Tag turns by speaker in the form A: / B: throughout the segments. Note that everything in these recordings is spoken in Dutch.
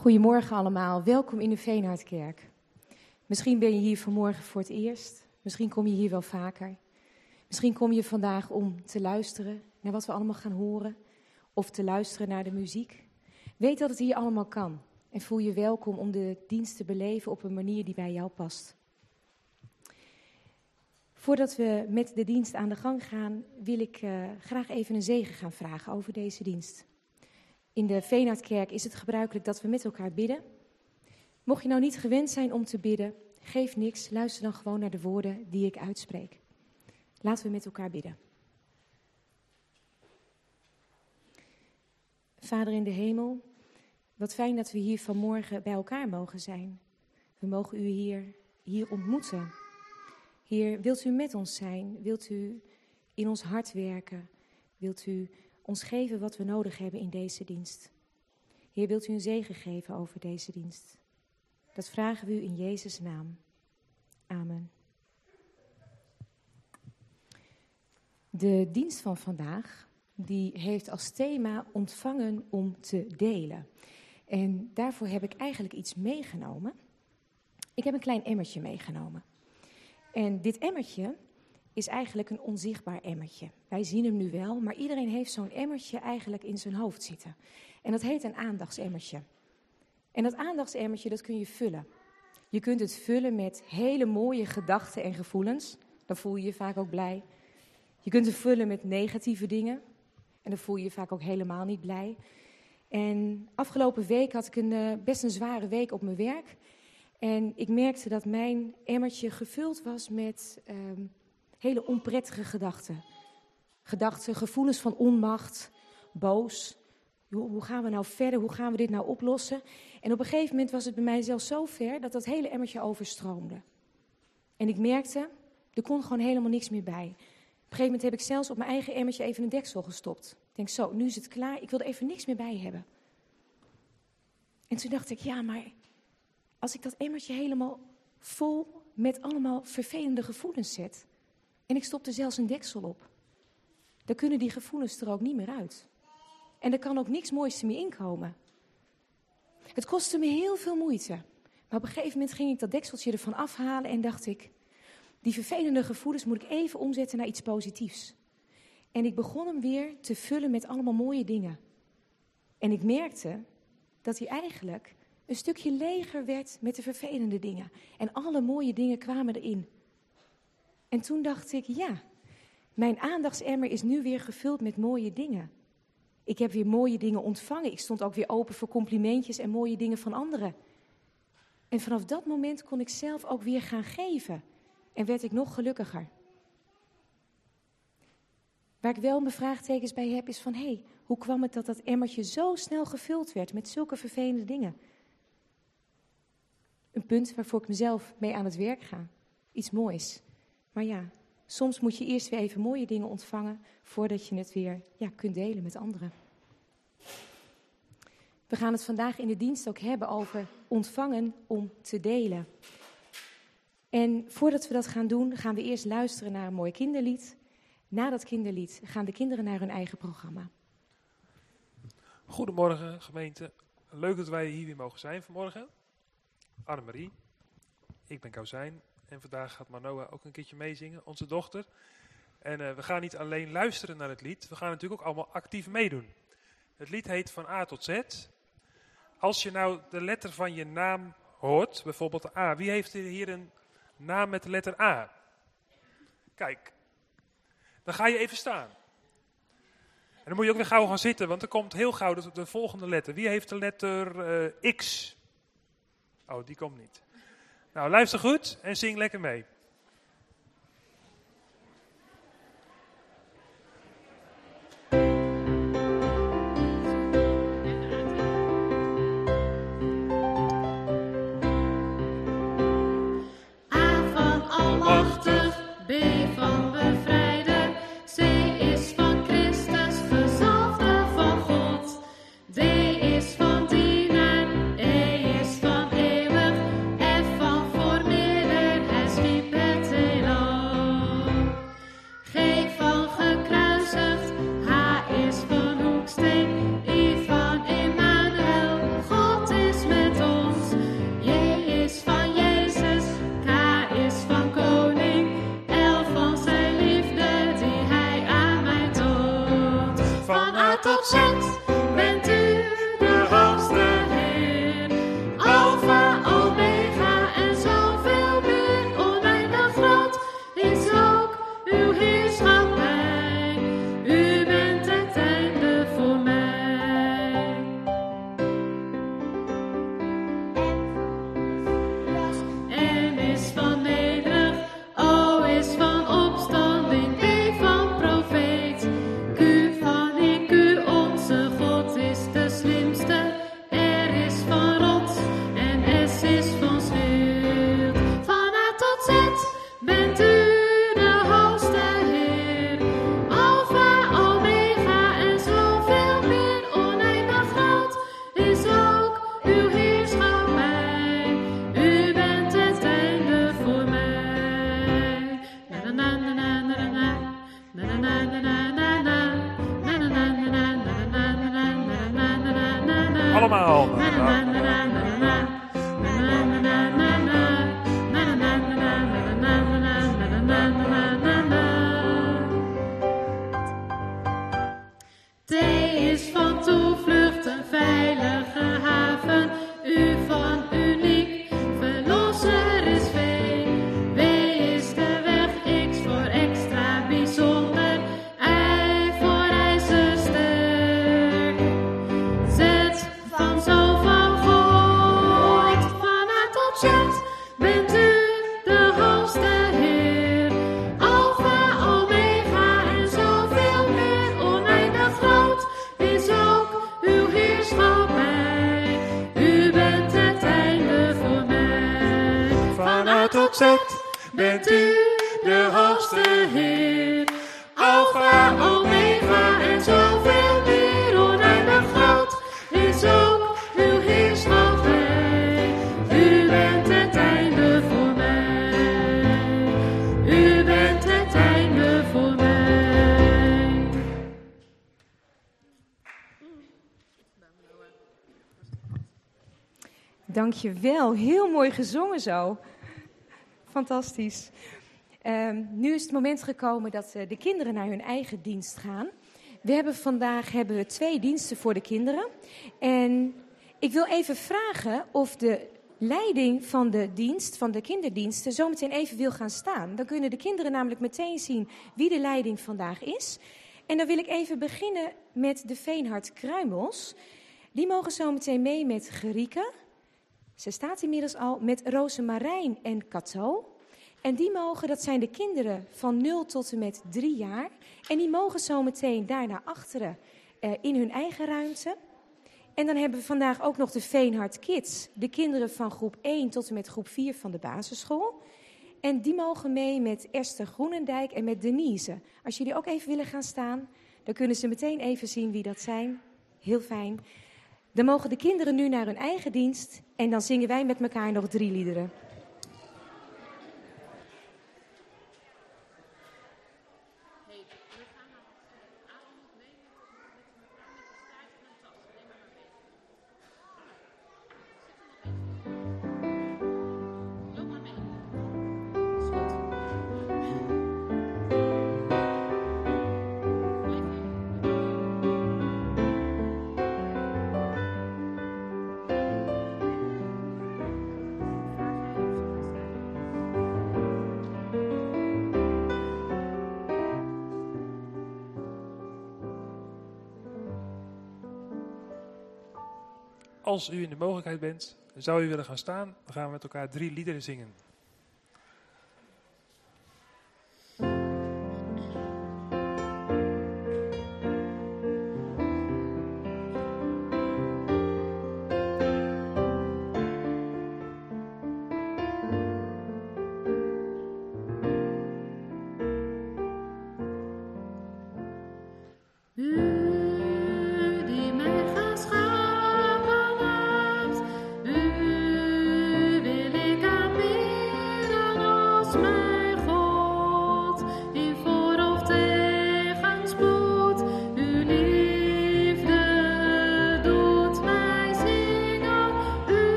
A: Goedemorgen allemaal, welkom in de Veenhardkerk. Misschien ben je hier vanmorgen voor het eerst, misschien kom je hier wel vaker. Misschien kom je vandaag om te luisteren naar wat we allemaal gaan horen of te luisteren naar de muziek. Weet dat het hier allemaal kan en voel je welkom om de dienst te beleven op een manier die bij jou past. Voordat we met de dienst aan de gang gaan, wil ik uh, graag even een zegen gaan vragen over deze dienst. In de Veenhardkerk is het gebruikelijk dat we met elkaar bidden. Mocht je nou niet gewend zijn om te bidden, geef niks, luister dan gewoon naar de woorden die ik uitspreek. Laten we met elkaar bidden. Vader in de hemel, wat fijn dat we hier vanmorgen bij elkaar mogen zijn. We mogen u hier, hier ontmoeten. Heer, wilt u met ons zijn? Wilt u in ons hart werken? Wilt u ons geven wat we nodig hebben in deze dienst? Heer, wilt u een zegen geven over deze dienst? Dat vragen we u in Jezus' naam. Amen. De dienst van vandaag die heeft als thema ontvangen om te delen. En daarvoor heb ik eigenlijk iets meegenomen. Ik heb een klein emmertje meegenomen. En dit emmertje is eigenlijk een onzichtbaar emmertje. Wij zien hem nu wel, maar iedereen heeft zo'n emmertje eigenlijk in zijn hoofd zitten. En dat heet een aandachtsemmertje. En dat aandachtsemmertje, dat kun je vullen. Je kunt het vullen met hele mooie gedachten en gevoelens. Dan voel je je vaak ook blij. Je kunt het vullen met negatieve dingen. En dan voel je je vaak ook helemaal niet blij. En afgelopen week had ik een, uh, best een zware week op mijn werk. En ik merkte dat mijn emmertje gevuld was met uh, hele onprettige gedachten. Gedachten, gevoelens van onmacht, boos. Hoe gaan we nou verder? Hoe gaan we dit nou oplossen? En op een gegeven moment was het bij mij zelfs zo ver dat dat hele emmertje overstroomde. En ik merkte, er kon gewoon helemaal niks meer bij. Op een gegeven moment heb ik zelfs op mijn eigen emmertje even een deksel gestopt. Ik denk zo, nu is het klaar, ik wil er even niks meer bij hebben. En toen dacht ik, ja, maar als ik dat emmertje helemaal vol met allemaal vervelende gevoelens zet, en ik stop er zelfs een deksel op, dan kunnen die gevoelens er ook niet meer uit. En er kan ook niks moois meer inkomen. Het kostte me heel veel moeite. Maar op een gegeven moment ging ik dat dekseltje ervan afhalen en dacht ik, die vervelende gevoelens moet ik even omzetten naar iets positiefs. En ik begon hem weer te vullen met allemaal mooie dingen. En ik merkte dat hij eigenlijk een stukje leger werd met de vervelende dingen. En alle mooie dingen kwamen erin. En toen dacht ik, ja, mijn aandachtsemmer is nu weer gevuld met mooie dingen. Ik heb weer mooie dingen ontvangen. Ik stond ook weer open voor complimentjes en mooie dingen van anderen. En vanaf dat moment kon ik zelf ook weer gaan geven. En werd ik nog gelukkiger. Waar ik wel mijn vraagtekens bij heb, is van hé, hey, hoe kwam het dat dat emmertje zo snel gevuld werd met zulke vervelende dingen? Een punt waarvoor ik mezelf mee aan het werk ga. Iets moois. Maar ja, soms moet je eerst weer even mooie dingen ontvangen voordat je het weer ja, kunt delen met anderen. We gaan het vandaag in de dienst ook hebben over ontvangen om te delen. En voordat we dat gaan doen, gaan we eerst luisteren naar een mooi kinderlied. Na dat kinderlied gaan de kinderen naar hun eigen programma.
B: Goedemorgen gemeente. Leuk dat wij hier weer mogen zijn vanmorgen. Annemarie, ik ben Kauzijn en vandaag gaat Manoa ook een keertje meezingen, onze dochter. En uh, we gaan niet alleen luisteren naar het lied, we gaan natuurlijk ook allemaal actief meedoen. Het lied heet Van A tot Z. Als je nou de letter van je naam hoort, bijvoorbeeld de A, wie heeft hier een naam met de letter A? Kijk, dan ga je even staan. En dan moet je ook weer gauw gaan zitten, want er komt heel gauw de, de volgende letter. Wie heeft de letter uh, X? Oh, die komt niet. Nou, luister goed en zing lekker mee.
C: na na na na na
A: Dankjewel, heel mooi gezongen zo. Fantastisch. Um, nu is het moment gekomen dat uh, de kinderen naar hun eigen dienst gaan. We hebben vandaag hebben we twee diensten voor de kinderen. En ik wil even vragen of de leiding van de dienst, van de kinderdiensten, zometeen even wil gaan staan. Dan kunnen de kinderen namelijk meteen zien wie de leiding vandaag is. En dan wil ik even beginnen met de Veenhard Kruimels. Die mogen zometeen mee met Gerieke. Ze staat inmiddels al met Rosemarijn en Cato. En die mogen, dat zijn de kinderen van 0 tot en met 3 jaar. En die mogen zometeen daar naar achteren eh, in hun eigen ruimte. En dan hebben we vandaag ook nog de Veenhard Kids. De kinderen van groep 1 tot en met groep 4 van de basisschool. En die mogen mee met Esther Groenendijk en met Denise. Als jullie ook even willen gaan staan, dan kunnen ze meteen even zien wie dat zijn. Heel fijn. Dan mogen de kinderen nu naar hun eigen dienst en dan zingen wij met elkaar nog drie liederen.
B: Als u in de mogelijkheid bent, zou u willen gaan staan, dan gaan we met elkaar drie liederen zingen.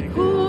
C: Wij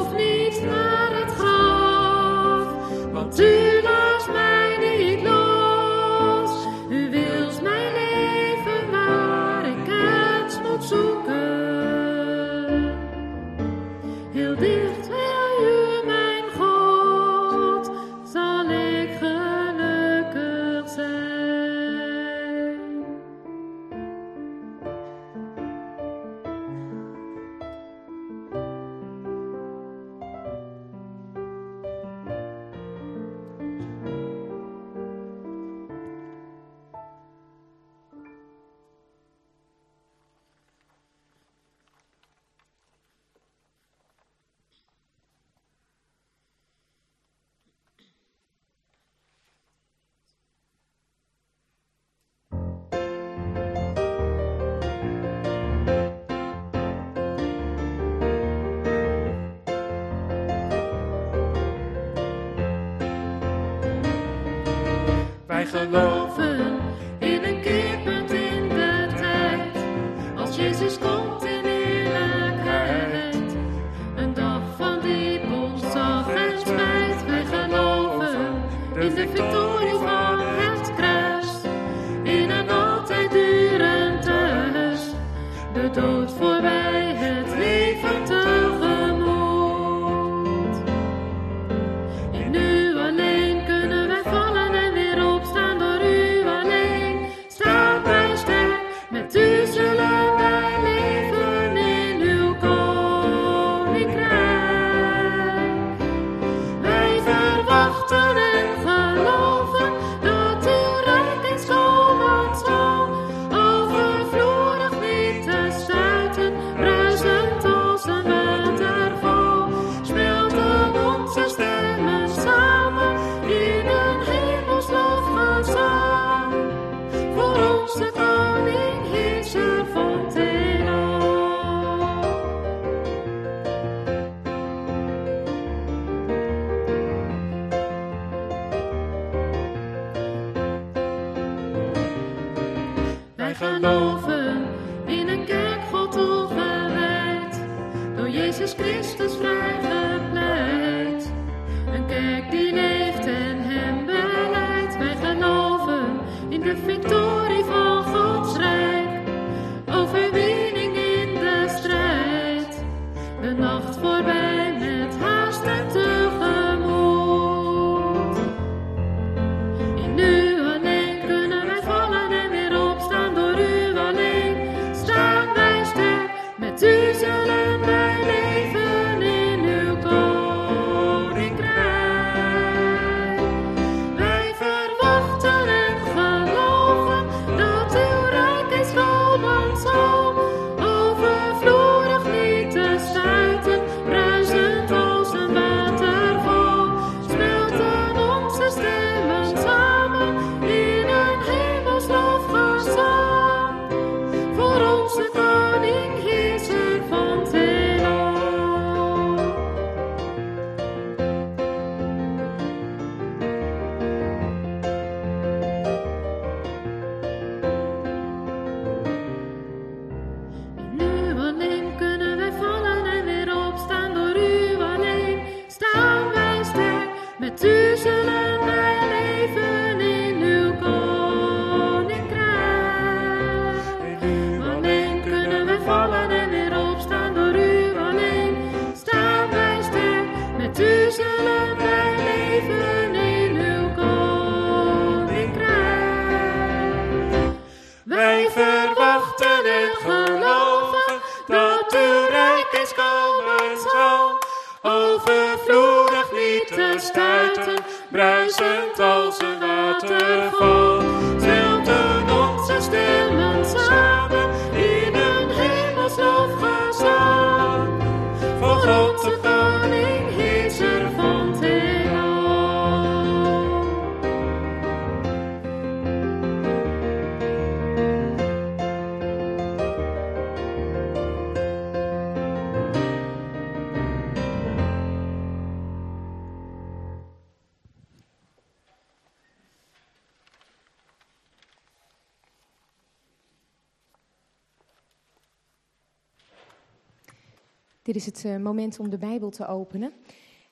A: is het uh, moment om de Bijbel te openen.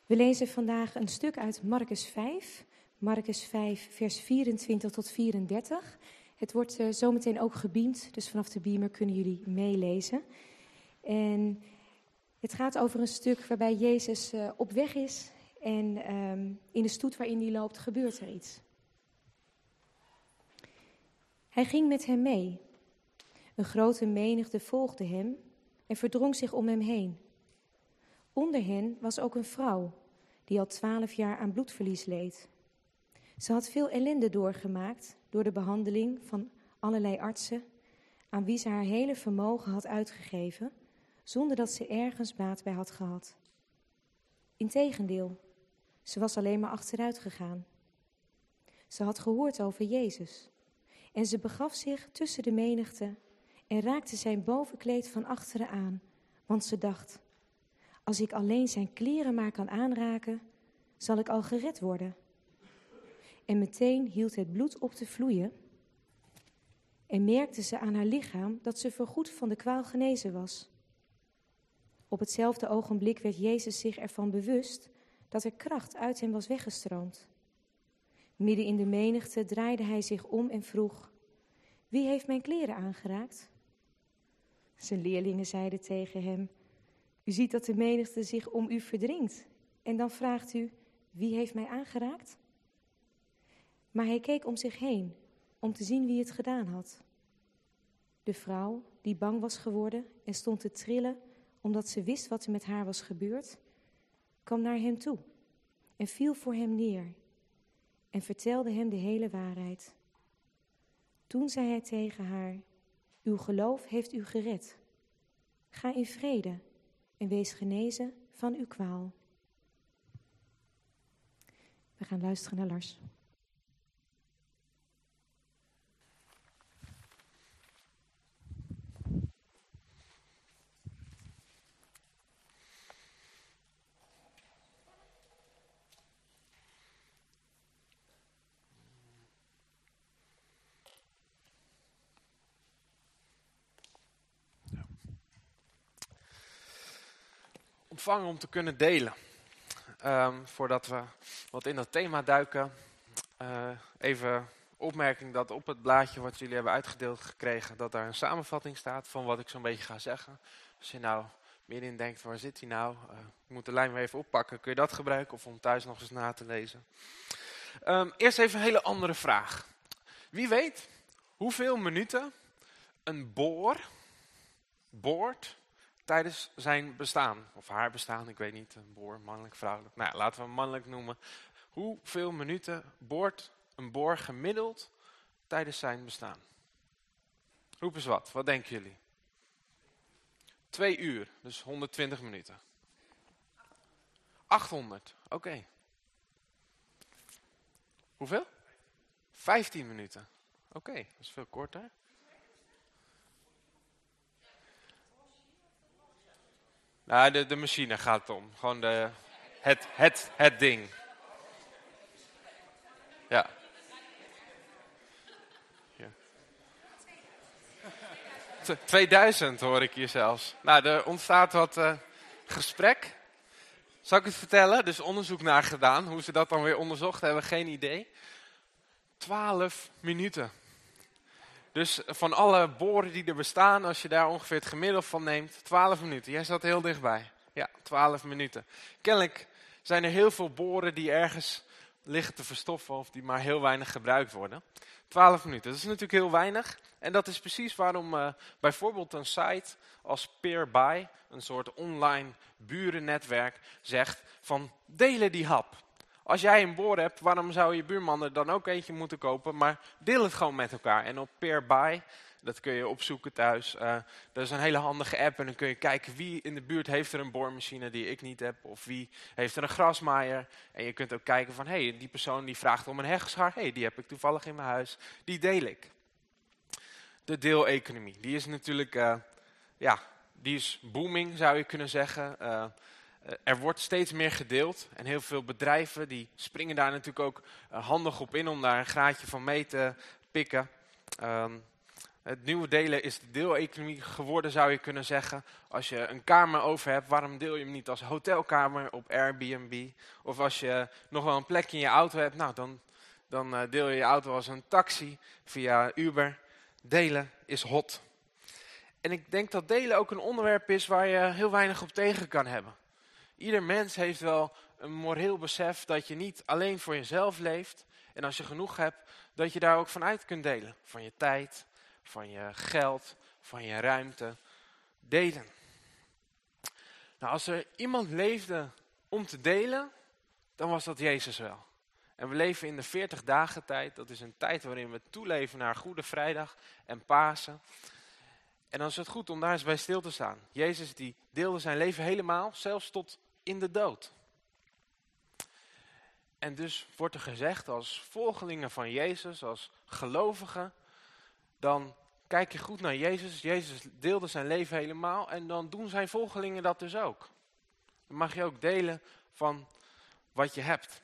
A: We lezen vandaag een stuk uit Marcus 5. Marcus 5, vers 24 tot 34. Het wordt uh, zometeen ook gebeamd, dus vanaf de beamer kunnen jullie meelezen. En het gaat over een stuk waarbij Jezus uh, op weg is en um, in de stoet waarin hij loopt gebeurt er iets. Hij ging met hem mee. Een grote menigte volgde hem en verdrong zich om hem heen. Onder hen was ook een vrouw die al twaalf jaar aan bloedverlies leed. Ze had veel ellende doorgemaakt door de behandeling van allerlei artsen, aan wie ze haar hele vermogen had uitgegeven, zonder dat ze ergens baat bij had gehad. Integendeel, ze was alleen maar achteruit gegaan. Ze had gehoord over Jezus en ze begaf zich tussen de menigte en raakte zijn bovenkleed van achteren aan, want ze dacht: Als ik alleen zijn kleren maar kan aanraken, zal ik al gered worden. En meteen hield het bloed op te vloeien en merkte ze aan haar lichaam dat ze voorgoed van de kwaal genezen was. Op hetzelfde ogenblik werd Jezus zich ervan bewust dat er kracht uit hem was weggestroomd. Midden in de menigte draaide hij zich om en vroeg: Wie heeft mijn kleren aangeraakt? Zijn leerlingen zeiden tegen hem: U ziet dat de menigte zich om u verdringt. En dan vraagt u: Wie heeft mij aangeraakt? Maar hij keek om zich heen om te zien wie het gedaan had. De vrouw, die bang was geworden en stond te trillen omdat ze wist wat er met haar was gebeurd, kwam naar hem toe en viel voor hem neer en vertelde hem de hele waarheid. Toen zei hij tegen haar: Uw geloof heeft u gered. Ga in vrede en wees genezen van uw kwaal. We gaan luisteren naar Lars.
D: Om te kunnen delen. Um, voordat we wat in dat thema duiken, uh, even opmerking dat op het blaadje wat jullie hebben uitgedeeld gekregen, dat daar een samenvatting staat van wat ik zo'n beetje ga zeggen. Als je nou middenin denkt, waar zit hij nou? Uh, ik moet de lijn weer even oppakken. Kun je dat gebruiken of om thuis nog eens na te lezen? Um, eerst even een hele andere vraag. Wie weet hoeveel minuten een boor boort tijdens zijn bestaan, of haar bestaan, ik weet niet, een boor, mannelijk, vrouwelijk. Nou, laten we hem mannelijk noemen. Hoeveel minuten boort een boor gemiddeld tijdens zijn bestaan? Roep eens wat, wat denken jullie? Twee uur, dus 120 minuten. 800, oké. Hoeveel? 15 minuten. Oké, dat is veel korter. Nou, de, machine gaat om. Gewoon de, het, het, het ding. Ja. ja. 2000 hoor ik hier zelfs. Nou, er ontstaat wat uh, gesprek. Zal ik het vertellen? Dus onderzoek naar gedaan. Hoe ze dat dan weer onderzocht hebben, geen idee. 12 minuten. Dus van alle boren die er bestaan, als je daar ongeveer het gemiddelde van neemt, 12 minuten. Jij zat heel dichtbij. Ja, 12 minuten. Kennelijk zijn er heel veel boren die ergens liggen te verstoffen of die maar heel weinig gebruikt worden. 12 minuten, dat is natuurlijk heel weinig. En dat is precies waarom uh, bijvoorbeeld een site als Peerby, een soort online burennetwerk, zegt van delen die hap. Als jij een boor hebt, waarom zou je buurman er dan ook eentje moeten kopen? Maar deel het gewoon met elkaar. En op Peerby, dat kun je opzoeken thuis. Uh, dat is een hele handige app. En dan kun je kijken wie in de buurt heeft er een boormachine die ik niet heb. Of wie heeft er een grasmaaier. En je kunt ook kijken van, hé, hey, die persoon die vraagt om een hegschaar. Hé, hey, die heb ik toevallig in mijn huis. Die deel ik. De deeleconomie, die is natuurlijk, uh, ja, die is booming zou je kunnen zeggen. Uh, eh, er wordt steeds meer gedeeld en heel veel bedrijven die springen daar natuurlijk ook eh, handig op in om daar een graadje van mee te pikken. Um, Het nieuwe delen is de deeleconomie geworden, zou je kunnen zeggen. Als je een kamer over hebt, waarom deel je hem niet als hotelkamer op Airbnb? Of als je nog wel een plekje in je auto hebt, nou, dan, dan eh, deel je je auto als een taxi via Uber. Delen is hot. En ik denk dat delen ook een onderwerp is waar je heel weinig op tegen kan hebben. Ieder mens heeft wel een moreel besef dat je niet alleen voor jezelf leeft. En als je genoeg hebt, dat je daar ook van uit kunt delen. Van je tijd, van je geld, van je ruimte. Delen. Nou, als er iemand leefde om te delen, dan was dat Jezus wel. En we leven in de 40 dagen tijd. Dat is een tijd waarin we toeleven naar Goede Vrijdag en Pasen. En dan is het goed om daar eens bij stil te staan. Jezus die deelde zijn leven helemaal, zelfs tot in de dood. En dus wordt er gezegd als volgelingen van Jezus, als gelovigen, dan kijk je goed naar Jezus. Jezus deelde zijn leven helemaal en dan doen zijn volgelingen dat dus ook. Dan mag je ook delen van wat je hebt.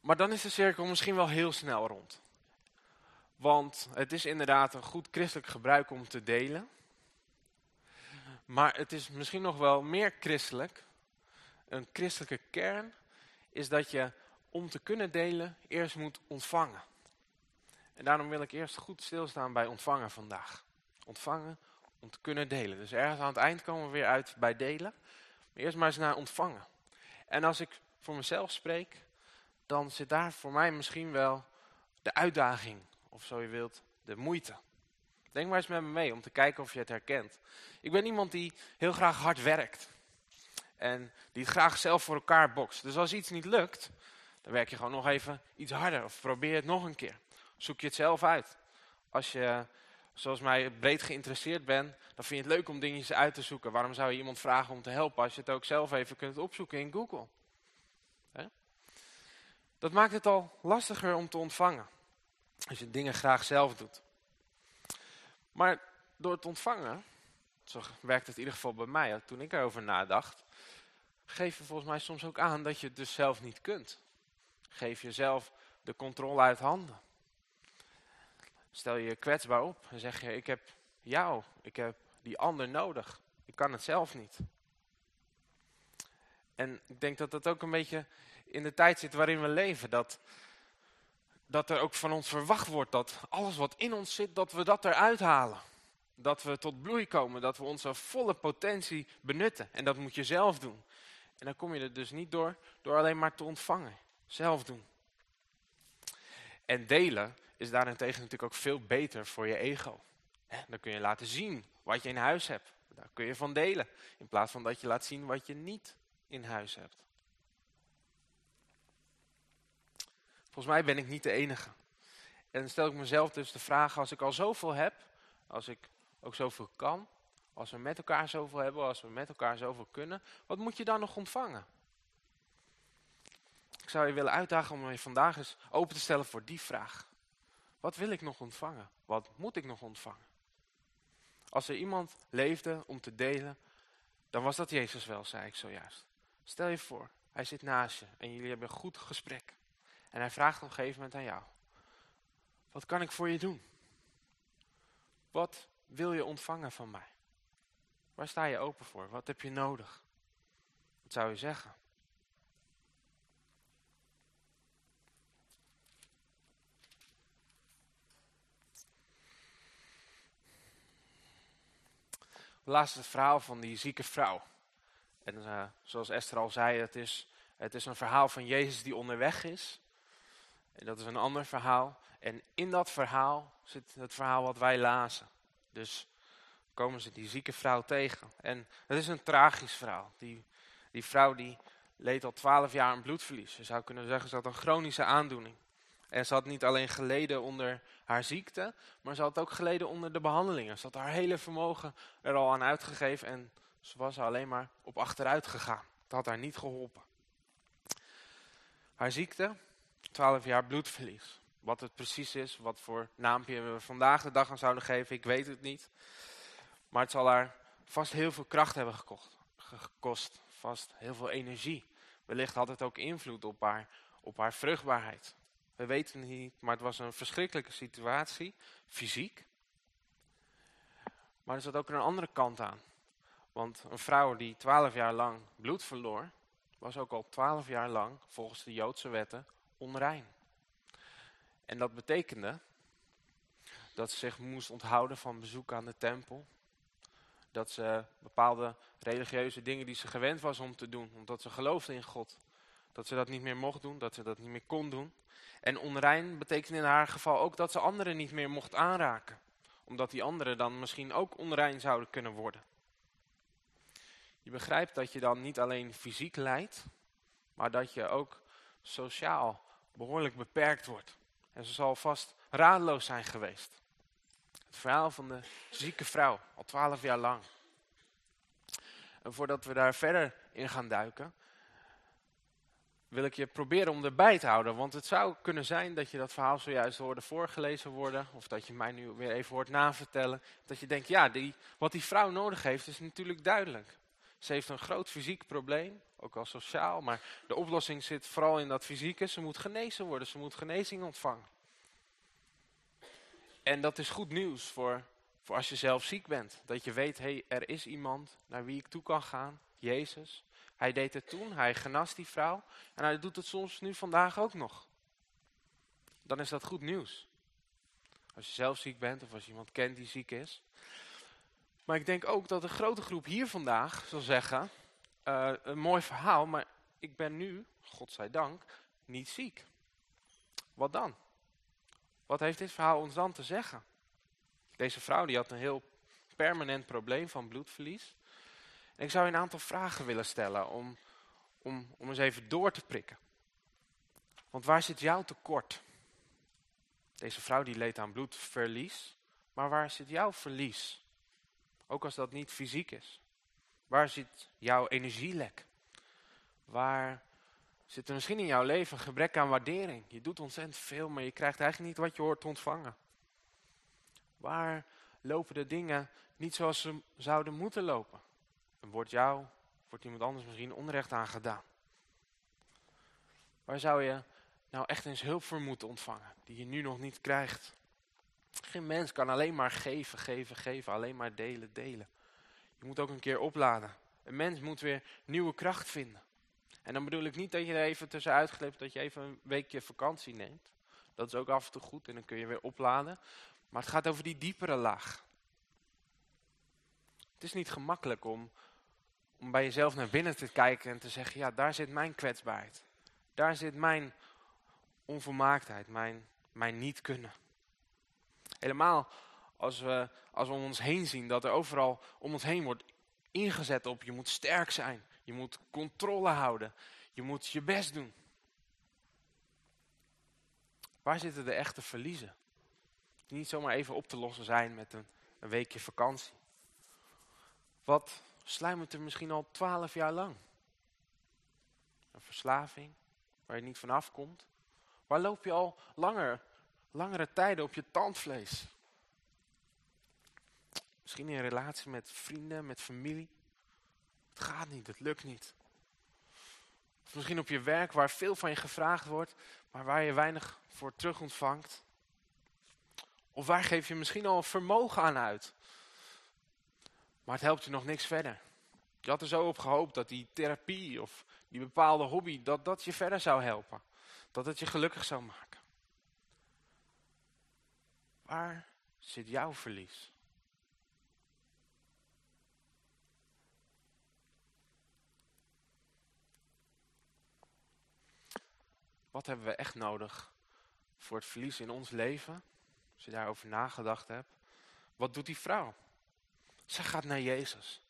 D: Maar dan is de cirkel misschien wel heel snel rond. Want het is inderdaad een goed christelijk gebruik om te delen. Maar het is misschien nog wel meer christelijk. Een christelijke kern is dat je om te kunnen delen eerst moet ontvangen. En daarom wil ik eerst goed stilstaan bij ontvangen vandaag. Ontvangen om te kunnen delen. Dus ergens aan het eind komen we weer uit bij delen. Maar eerst maar eens naar ontvangen. En als ik voor mezelf spreek, dan zit daar voor mij misschien wel de uitdaging. Of zo je wilt, de moeite. Denk maar eens met me mee om te kijken of je het herkent. Ik ben iemand die heel graag hard werkt. En die het graag zelf voor elkaar bokst. Dus als iets niet lukt, dan werk je gewoon nog even iets harder. Of probeer het nog een keer. Zoek je het zelf uit. Als je, zoals mij, breed geïnteresseerd bent, dan vind je het leuk om dingetjes uit te zoeken. Waarom zou je iemand vragen om te helpen als je het ook zelf even kunt opzoeken in Google? Dat maakt het al lastiger om te ontvangen. Als je dingen graag zelf doet. Maar door het ontvangen, zo werkt het in ieder geval bij mij, toen ik erover nadacht, geef je volgens mij soms ook aan dat je het dus zelf niet kunt. Geef jezelf de controle uit handen. Stel je kwetsbaar op en zeg je, ik heb jou, ik heb die ander nodig. Ik kan het zelf niet. En ik denk dat dat ook een beetje in de tijd zit waarin we leven. Dat, dat er ook van ons verwacht wordt dat alles wat in ons zit, dat we dat eruit halen. Dat we tot bloei komen, dat we onze volle potentie benutten. En dat moet je zelf doen. En dan kom je er dus niet door, door alleen maar te ontvangen. Zelf doen. En delen is daarentegen natuurlijk ook veel beter voor je ego. Dan kun je laten zien wat je in huis hebt. Daar kun je van delen. In plaats van dat je laat zien wat je niet in huis hebt. Volgens mij ben ik niet de enige. En dan stel ik mezelf dus de vraag, als ik al zoveel heb, als ik ook zoveel kan, als we met elkaar zoveel hebben, als we met elkaar zoveel kunnen, wat moet je dan nog ontvangen? Ik zou je willen uitdagen om je vandaag eens open te stellen voor die vraag. Wat wil ik nog ontvangen? Wat moet ik nog ontvangen? Als er iemand leefde om te delen, dan was dat Jezus wel, zei ik zojuist. Stel je voor, hij zit naast je en jullie hebben een goed gesprek. En hij vraagt op een gegeven moment aan jou. Wat kan ik voor je doen? Wat wil je ontvangen van mij? Waar sta je open voor? Wat heb je nodig? Wat zou je zeggen? Laatst het verhaal van die zieke vrouw. En uh, zoals Esther al zei, het is, het is een verhaal van Jezus die onderweg is. En dat is een ander verhaal. En in dat verhaal zit het verhaal wat wij lazen. Dus komen ze die zieke vrouw tegen. En het is een tragisch verhaal. Die, die vrouw die leed al twaalf jaar een bloedverlies. Je zou kunnen zeggen, ze had een chronische aandoening. En ze had niet alleen geleden onder haar ziekte, maar ze had ook geleden onder de behandelingen. Ze had haar hele vermogen er al aan uitgegeven en ze was alleen maar op achteruit gegaan. Het had haar niet geholpen. Haar ziekte, 12 jaar bloedverlies. Wat het precies is, wat voor naampje we vandaag de dag aan zouden geven, ik weet het niet. Maar het zal haar vast heel veel kracht hebben gekost. Vast heel veel energie. Wellicht had het ook invloed op haar, op haar vruchtbaarheid. We weten het niet, maar het was een verschrikkelijke situatie, fysiek. Maar er zat ook een andere kant aan. Want een vrouw die twaalf jaar lang bloed verloor, was ook al twaalf jaar lang, volgens de Joodse wetten, onrein. En dat betekende dat ze zich moest onthouden van bezoek aan de tempel. Dat ze bepaalde religieuze dingen die ze gewend was om te doen, omdat ze geloofde in God, dat ze dat niet meer mocht doen, dat ze dat niet meer kon doen. En onrein betekende in haar geval ook dat ze anderen niet meer mocht aanraken, omdat die anderen dan misschien ook onrein zouden kunnen worden. Je begrijpt dat je dan niet alleen fysiek lijdt, maar dat je ook sociaal behoorlijk beperkt wordt. En ze zal vast raadloos zijn geweest. Het verhaal van de zieke vrouw, al twaalf jaar lang. En voordat we daar verder in gaan duiken, wil ik je proberen om erbij te houden. Want het zou kunnen zijn dat je dat verhaal zojuist hoorde voorgelezen worden, of dat je mij nu weer even hoort navertellen. Dat je denkt, ja, die, wat die vrouw nodig heeft is natuurlijk duidelijk. Ze heeft een groot fysiek probleem, ook al sociaal, maar de oplossing zit vooral in dat fysieke. Ze moet genezen worden, ze moet genezing ontvangen. En dat is goed nieuws voor, voor als je zelf ziek bent. Dat je weet, hey, er is iemand naar wie ik toe kan gaan, Jezus. Hij deed het toen, hij genas die vrouw en hij doet het soms nu vandaag ook nog. Dan is dat goed nieuws. Als je zelf ziek bent of als je iemand kent die ziek is. Maar ik denk ook dat een grote groep hier vandaag zal zeggen, uh, een mooi verhaal, maar ik ben nu, godzijdank, niet ziek. Wat dan? Wat heeft dit verhaal ons dan te zeggen? Deze vrouw die had een heel permanent probleem van bloedverlies. En ik zou een aantal vragen willen stellen om, om, om eens even door te prikken. Want waar zit jouw tekort? Deze vrouw die leed aan bloedverlies. Maar waar zit jouw verlies? Ook als dat niet fysiek is. Waar zit jouw energielek? Waar zit er misschien in jouw leven een gebrek aan waardering? Je doet ontzettend veel, maar je krijgt eigenlijk niet wat je hoort te ontvangen. Waar lopen de dingen niet zoals ze zouden moeten lopen? En wordt jou, wordt iemand anders misschien onrecht aangedaan? Waar zou je nou echt eens hulp voor moeten ontvangen, die je nu nog niet krijgt? Geen mens kan alleen maar geven, geven, geven, alleen maar delen, delen. Je moet ook een keer opladen. Een mens moet weer nieuwe kracht vinden. En dan bedoel ik niet dat je er even tussenuit glipt, dat je even een weekje vakantie neemt. Dat is ook af en toe goed en dan kun je weer opladen. Maar het gaat over die diepere laag. Het is niet gemakkelijk om, om bij jezelf naar binnen te kijken en te zeggen, ja, daar zit mijn kwetsbaarheid. Daar zit mijn onvolmaaktheid, mijn, mijn niet kunnen. Helemaal als we, als we om ons heen zien dat er overal om ons heen wordt ingezet op je moet sterk zijn. Je moet controle houden. Je moet je best doen. Waar zitten de echte verliezen? Die niet zomaar even op te lossen zijn met een, een weekje vakantie. Wat sluimert er misschien al twaalf jaar lang? Een verslaving waar je niet vanaf komt. Waar loop je al langer langere tijden op je tandvlees. Misschien in relatie met vrienden, met familie. Het gaat niet, het lukt niet. Of misschien op je werk waar veel van je gevraagd wordt, maar waar je weinig voor terug ontvangt. Of waar geef je misschien al vermogen aan uit. Maar het helpt je nog niks verder. Je had er zo op gehoopt dat die therapie of die bepaalde hobby, dat dat je verder zou helpen. Dat het je gelukkig zou maken. Waar zit jouw verlies? Wat hebben we echt nodig voor het verlies in ons leven? Als je daarover nagedacht hebt. Wat doet die vrouw? Ze gaat naar Jezus.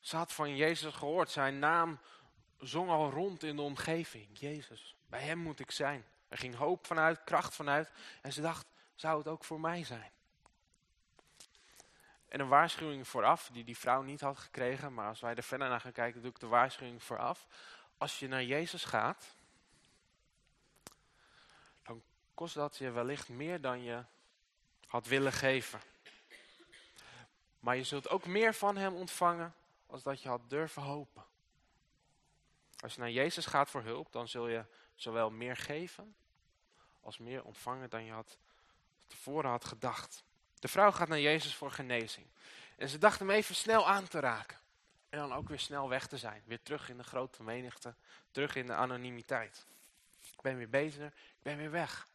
D: Ze had van Jezus gehoord. Zijn naam zong al rond in de omgeving. Jezus, bij hem moet ik zijn. Er ging hoop vanuit, kracht vanuit. En ze dacht, zou het ook voor mij zijn. En een waarschuwing vooraf, die die vrouw niet had gekregen, maar als wij er verder naar gaan kijken, doe ik de waarschuwing vooraf. Als je naar Jezus gaat, dan kost dat je wellicht meer dan je had willen geven. Maar je zult ook meer van hem ontvangen als dat je had durven hopen. Als je naar Jezus gaat voor hulp, dan zul je zowel meer geven als meer ontvangen dan je had, tevoren had gedacht. De vrouw gaat naar Jezus voor genezing. En ze dacht hem even snel aan te raken. En dan ook weer snel weg te zijn. Weer terug in de grote menigte. Terug in de anonimiteit. Ik ben weer beter. Ik ben weer weg.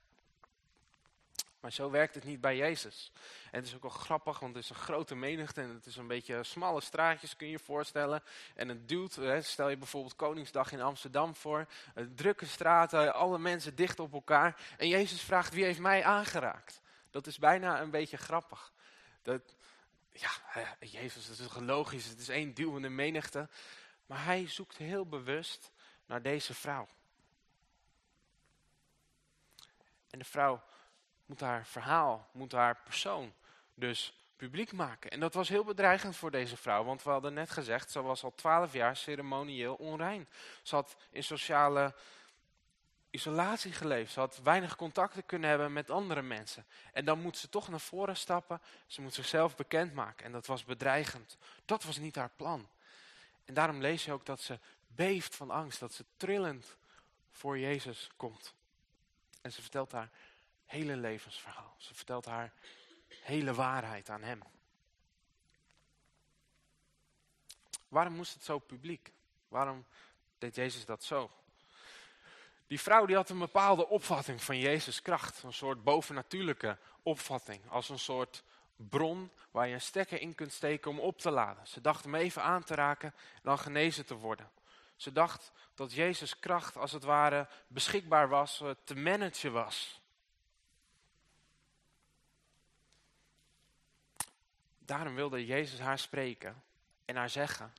D: Maar zo werkt het niet bij Jezus. En het is ook wel grappig, want het is een grote menigte en het is een beetje smalle straatjes, kun je je voorstellen. En het duwt, stel je bijvoorbeeld Koningsdag in Amsterdam voor, drukke straten, alle mensen dicht op elkaar. En Jezus vraagt, wie heeft mij aangeraakt? Dat is bijna een beetje grappig. Dat, ja, Jezus, dat is logisch, het is één duwende menigte. Maar hij zoekt heel bewust naar deze vrouw. En de vrouw moet haar verhaal, moet haar persoon dus publiek maken. En dat was heel bedreigend voor deze vrouw, want we hadden net gezegd, ze was al twaalf jaar ceremonieel onrein. Ze had in sociale isolatie geleefd, ze had weinig contacten kunnen hebben met andere mensen. En dan moet ze toch naar voren stappen, ze moet zichzelf bekendmaken en dat was bedreigend. Dat was niet haar plan. En daarom lees je ook dat ze beeft van angst, dat ze trillend voor Jezus komt. En ze vertelt haar hele levensverhaal. Ze vertelt haar hele waarheid aan hem. Waarom moest het zo publiek? Waarom deed Jezus dat zo? Die vrouw die had een bepaalde opvatting van Jezus' kracht. Een soort bovennatuurlijke opvatting. Als een soort bron waar je een stekker in kunt steken om op te laden. Ze dacht hem even aan te raken en dan genezen te worden. Ze dacht dat Jezus' kracht als het ware beschikbaar was, eh, te managen was. Daarom wilde Jezus haar spreken en haar zeggen,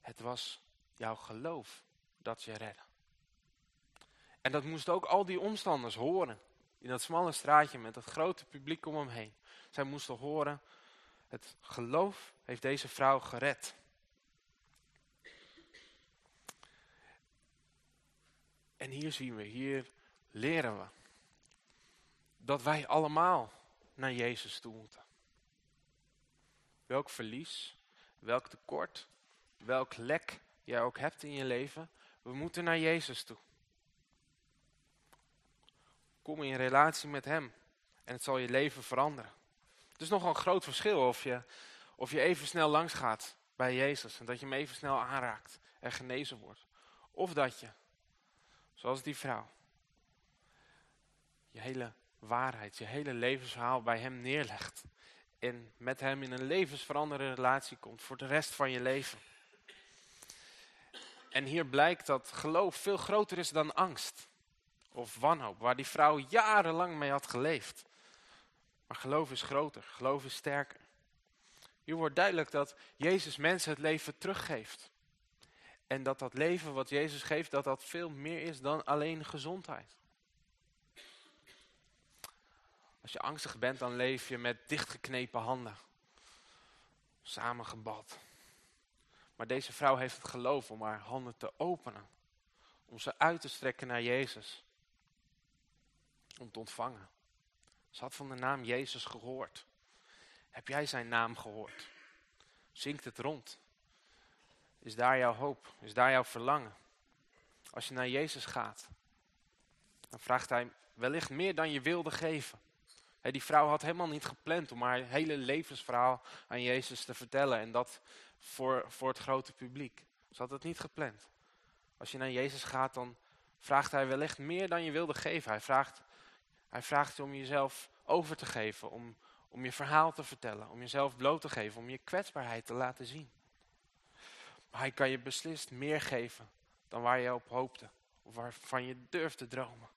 D: het was jouw geloof dat je redde. En dat moest ook al die omstanders horen. In dat smalle straatje met dat grote publiek om hem heen. Zij moesten horen, het geloof heeft deze vrouw gered. En hier zien we, hier leren we dat wij allemaal naar Jezus toe moeten welk verlies, welk tekort, welk lek jij ook hebt in je leven, we moeten naar Jezus toe. Kom in relatie met Hem en het zal je leven veranderen. Het is nogal een groot verschil of je, of je even snel langs gaat bij Jezus en dat je hem even snel aanraakt en genezen wordt. Of dat je, zoals die vrouw, je hele waarheid, je hele levensverhaal bij hem neerlegt en met hem in een levensveranderende relatie komt voor de rest van je leven. En hier blijkt dat geloof veel groter is dan angst of wanhoop, waar die vrouw jarenlang mee had geleefd. Maar geloof is groter, geloof is sterker. Hier wordt duidelijk dat Jezus mensen het leven teruggeeft. En dat dat leven wat Jezus geeft, dat dat veel meer is dan alleen gezondheid. Als je angstig bent, dan leef je met dichtgeknepen handen. Samengebad. Maar deze vrouw heeft het geloof om haar handen te openen. Om ze uit te strekken naar Jezus. Om te ontvangen. Ze had van de naam Jezus gehoord. Heb jij zijn naam gehoord? Zinkt het rond? Is daar jouw hoop? Is daar jouw verlangen? Als je naar Jezus gaat, dan vraagt hij wellicht meer dan je wilde geven die vrouw had helemaal niet gepland om haar hele levensverhaal aan Jezus te vertellen. En dat voor, voor het grote publiek. Ze had het niet gepland. Als je naar Jezus gaat, dan vraagt hij wellicht meer dan je wilde geven. Hij vraagt, hij vraagt je om jezelf over te geven, om, om je verhaal te vertellen, om jezelf bloot te geven, om je kwetsbaarheid te laten zien. Maar hij kan je beslist meer geven dan waar je op hoopte, of waarvan je durft te dromen.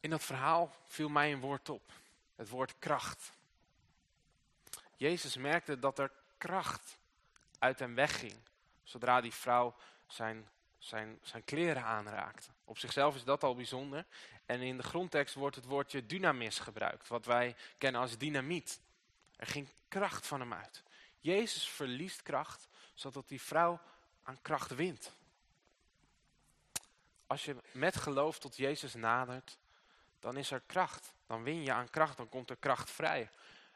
D: In dat verhaal viel mij een woord op. Het woord kracht. Jezus merkte dat er kracht uit hem wegging. Zodra die vrouw zijn, zijn, zijn kleren aanraakte. Op zichzelf is dat al bijzonder. En in de grondtekst wordt het woordje dynamis gebruikt. Wat wij kennen als dynamiet. Er ging kracht van hem uit. Jezus verliest kracht, zodat die vrouw aan kracht wint. Als je met geloof tot Jezus nadert, dan is er kracht. Dan win je aan kracht, dan komt er kracht vrij.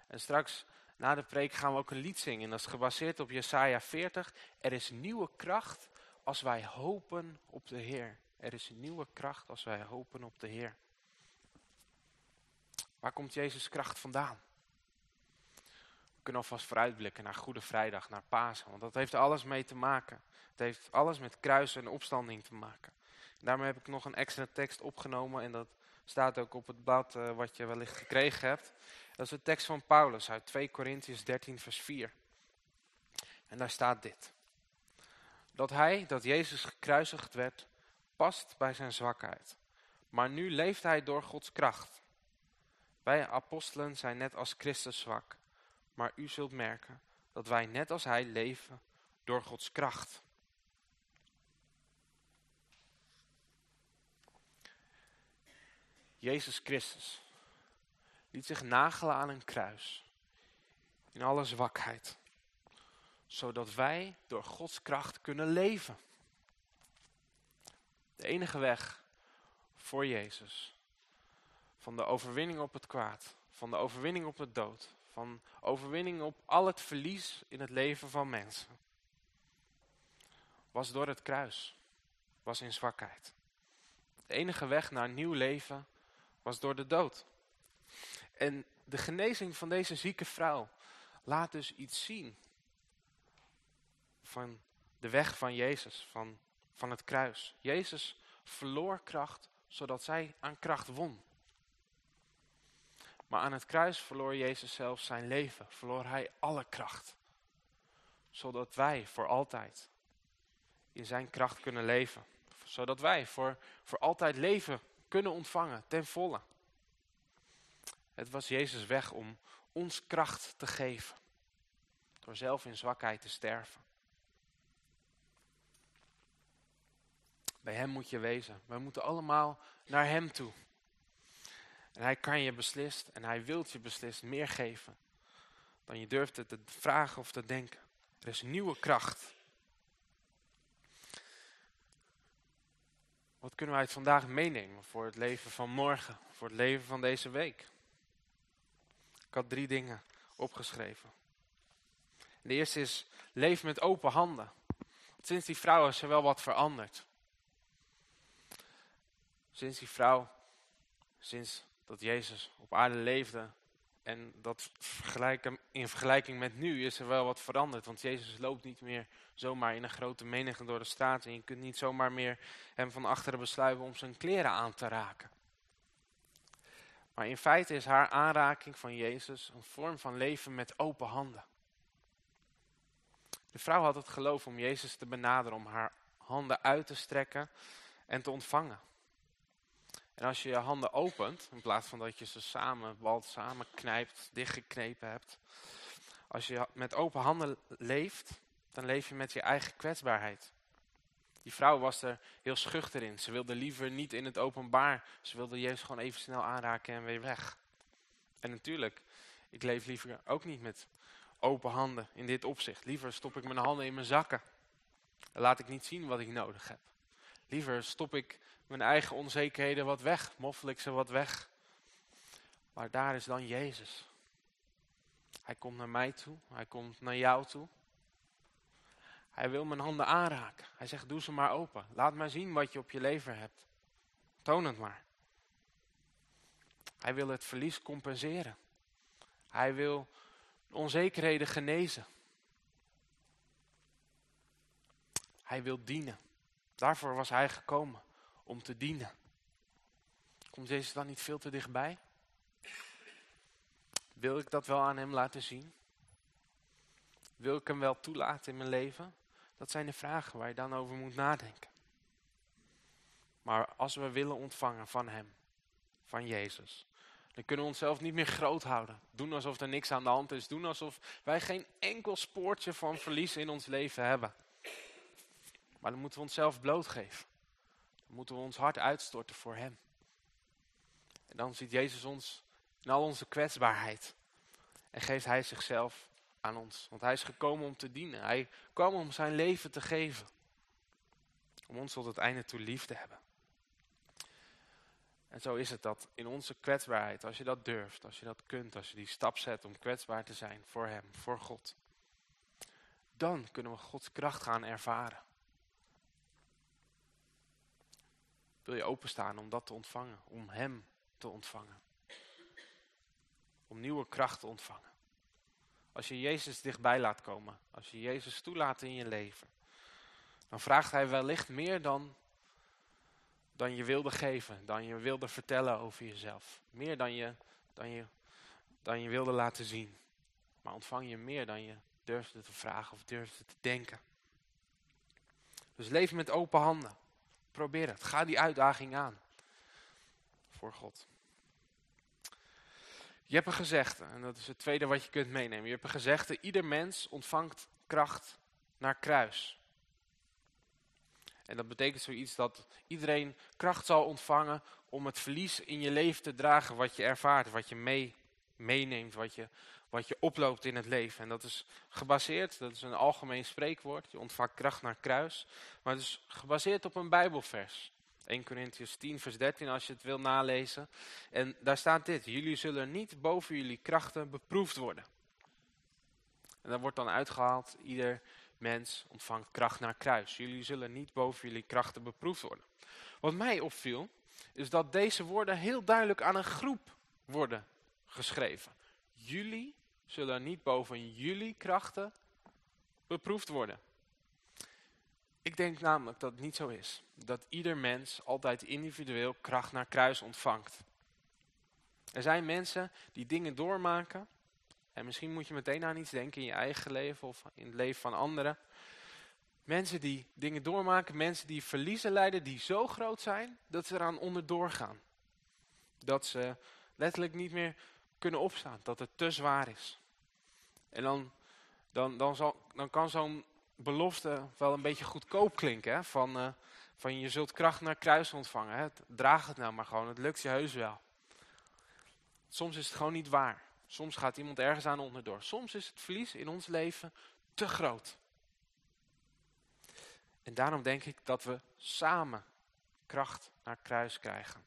D: En straks na de preek gaan we ook een lied zingen. En dat is gebaseerd op Jesaja 40. Er is nieuwe kracht als wij hopen op de Heer. Er is een nieuwe kracht als wij hopen op de Heer. Waar komt Jezus' kracht vandaan? We kunnen alvast vooruitblikken naar Goede Vrijdag, naar Pasen, want dat heeft alles mee te maken. Het heeft alles met kruis en opstanding te maken. daarmee heb ik nog een extra tekst opgenomen en dat staat ook op het blad uh, wat je wellicht gekregen hebt. Dat is de tekst van Paulus uit 2 Korintiërs 13 vers 4. En daar staat dit. Dat hij, dat Jezus gekruisigd werd, past bij zijn zwakheid. Maar nu leeft hij door Gods kracht. Wij apostelen zijn net als Christus zwak. Maar u zult merken dat wij net als hij leven door Gods kracht. Jezus Christus liet zich nagelen aan een kruis in alle zwakheid, zodat wij door Gods kracht kunnen leven. De enige weg voor Jezus, van de overwinning op het kwaad, van de overwinning op de dood, van overwinning op al het verlies in het leven van mensen, was door het kruis, was in zwakheid. De enige weg naar een nieuw leven was door de dood. En de genezing van deze zieke vrouw laat dus iets zien van de weg van Jezus, van, van het kruis. Jezus verloor kracht, zodat zij aan kracht won. Maar aan het kruis verloor Jezus zelf zijn leven, verloor hij alle kracht. Zodat wij voor altijd in zijn kracht kunnen leven. Zodat wij voor, voor altijd leven kunnen ontvangen, ten volle. Het was Jezus weg om ons kracht te geven. Door zelf in zwakheid te sterven. Bij hem moet je wezen. We moeten allemaal naar hem toe. En hij kan je beslist en hij wilt je beslist meer geven. Dan je durft het te vragen of te denken. Er is nieuwe kracht. Wat kunnen wij vandaag meenemen voor het leven van morgen, voor het leven van deze week? Ik had drie dingen opgeschreven. De eerste is, leef met open handen. Sinds die vrouw is er wel wat veranderd. Sinds die vrouw, sinds dat Jezus op aarde leefde, en dat in vergelijking met nu is er wel wat veranderd. Want Jezus loopt niet meer zomaar in een grote menigte door de straat. En je kunt niet zomaar meer hem van achteren besluiten om zijn kleren aan te raken. Maar in feite is haar aanraking van Jezus een vorm van leven met open handen. De vrouw had het geloof om Jezus te benaderen, om haar handen uit te strekken en te ontvangen. En als je je handen opent, in plaats van dat je ze samen walt, samen knijpt, dichtgeknepen hebt. Als je met open handen leeft, dan leef je met je eigen kwetsbaarheid. Die vrouw was er heel schuchter in. Ze wilde liever niet in het openbaar. Ze wilde Jezus gewoon even snel aanraken en weer weg. En natuurlijk, ik leef liever ook niet met open handen in dit opzicht. Liever stop ik mijn handen in mijn zakken. Laat ik niet zien wat ik nodig heb. Liever stop ik mijn eigen onzekerheden wat weg, moffel ik ze wat weg. Maar daar is dan Jezus. Hij komt naar mij toe, hij komt naar jou toe. Hij wil mijn handen aanraken. Hij zegt, doe ze maar open. Laat maar zien wat je op je lever hebt. Toon het maar. Hij wil het verlies compenseren. Hij wil onzekerheden genezen. Hij wil dienen. Daarvoor was hij gekomen om te dienen. Komt Jezus dan niet veel te dichtbij? Wil ik dat wel aan hem laten zien? Wil ik hem wel toelaten in mijn leven? Dat zijn de vragen waar je dan over moet nadenken. Maar als we willen ontvangen van hem, van Jezus, dan kunnen we onszelf niet meer groot houden. Doen alsof er niks aan de hand is. Doen alsof wij geen enkel spoortje van verlies in ons leven hebben. Maar dan moeten we onszelf blootgeven moeten we ons hart uitstorten voor Hem. En dan ziet Jezus ons in al onze kwetsbaarheid. En geeft Hij zichzelf aan ons. Want Hij is gekomen om te dienen. Hij kwam om zijn leven te geven. Om ons tot het einde toe lief te hebben. En zo is het dat in onze kwetsbaarheid, als je dat durft, als je dat kunt, als je die stap zet om kwetsbaar te zijn voor Hem, voor God. Dan kunnen we Gods kracht gaan ervaren. Wil je openstaan om dat te ontvangen, om Hem te ontvangen. Om nieuwe kracht te ontvangen. Als je Jezus dichtbij laat komen, als je Jezus toelaat in je leven, dan vraagt Hij wellicht meer dan, dan je wilde geven, dan je wilde vertellen over jezelf. Meer dan je, dan, je, dan je wilde laten zien. Maar ontvang je meer dan je durfde te vragen of durfde te denken. Dus leef met open handen. Probeer het. Ga die uitdaging aan. Voor God. Je hebt een gezegde, en dat is het tweede wat je kunt meenemen. Je hebt een gezegde, ieder mens ontvangt kracht naar kruis. En dat betekent zoiets dat iedereen kracht zal ontvangen om het verlies in je leven te dragen wat je ervaart, wat je mee, meeneemt, wat je, wat je oploopt in het leven. En dat is gebaseerd, dat is een algemeen spreekwoord, je ontvangt kracht naar kruis, maar het is gebaseerd op een bijbelvers. 1 Corinthians 10 vers 13 als je het wil nalezen. En daar staat dit, jullie zullen niet boven jullie krachten beproefd worden. En dat wordt dan uitgehaald, ieder mens ontvangt kracht naar kruis. Jullie zullen niet boven jullie krachten beproefd worden. Wat mij opviel, is dat deze woorden heel duidelijk aan een groep worden geschreven. Jullie zullen niet boven jullie krachten beproefd worden. Ik denk namelijk dat het niet zo is. Dat ieder mens altijd individueel kracht naar kruis ontvangt. Er zijn mensen die dingen doormaken. En misschien moet je meteen aan iets denken in je eigen leven of in het leven van anderen. Mensen die dingen doormaken, mensen die verliezen lijden die zo groot zijn dat ze eraan onderdoor gaan. Dat ze letterlijk niet meer kunnen opstaan, dat het te zwaar is. En dan, dan, dan, zal, dan kan zo'n belofte wel een beetje goedkoop klinken. Hè? Van, uh, van je zult kracht naar kruis ontvangen. Hè? Draag het nou maar gewoon, het lukt je heus wel. Soms is het gewoon niet waar. Soms gaat iemand ergens aan onderdoor. Soms is het verlies in ons leven te groot. En daarom denk ik dat we samen kracht naar kruis krijgen.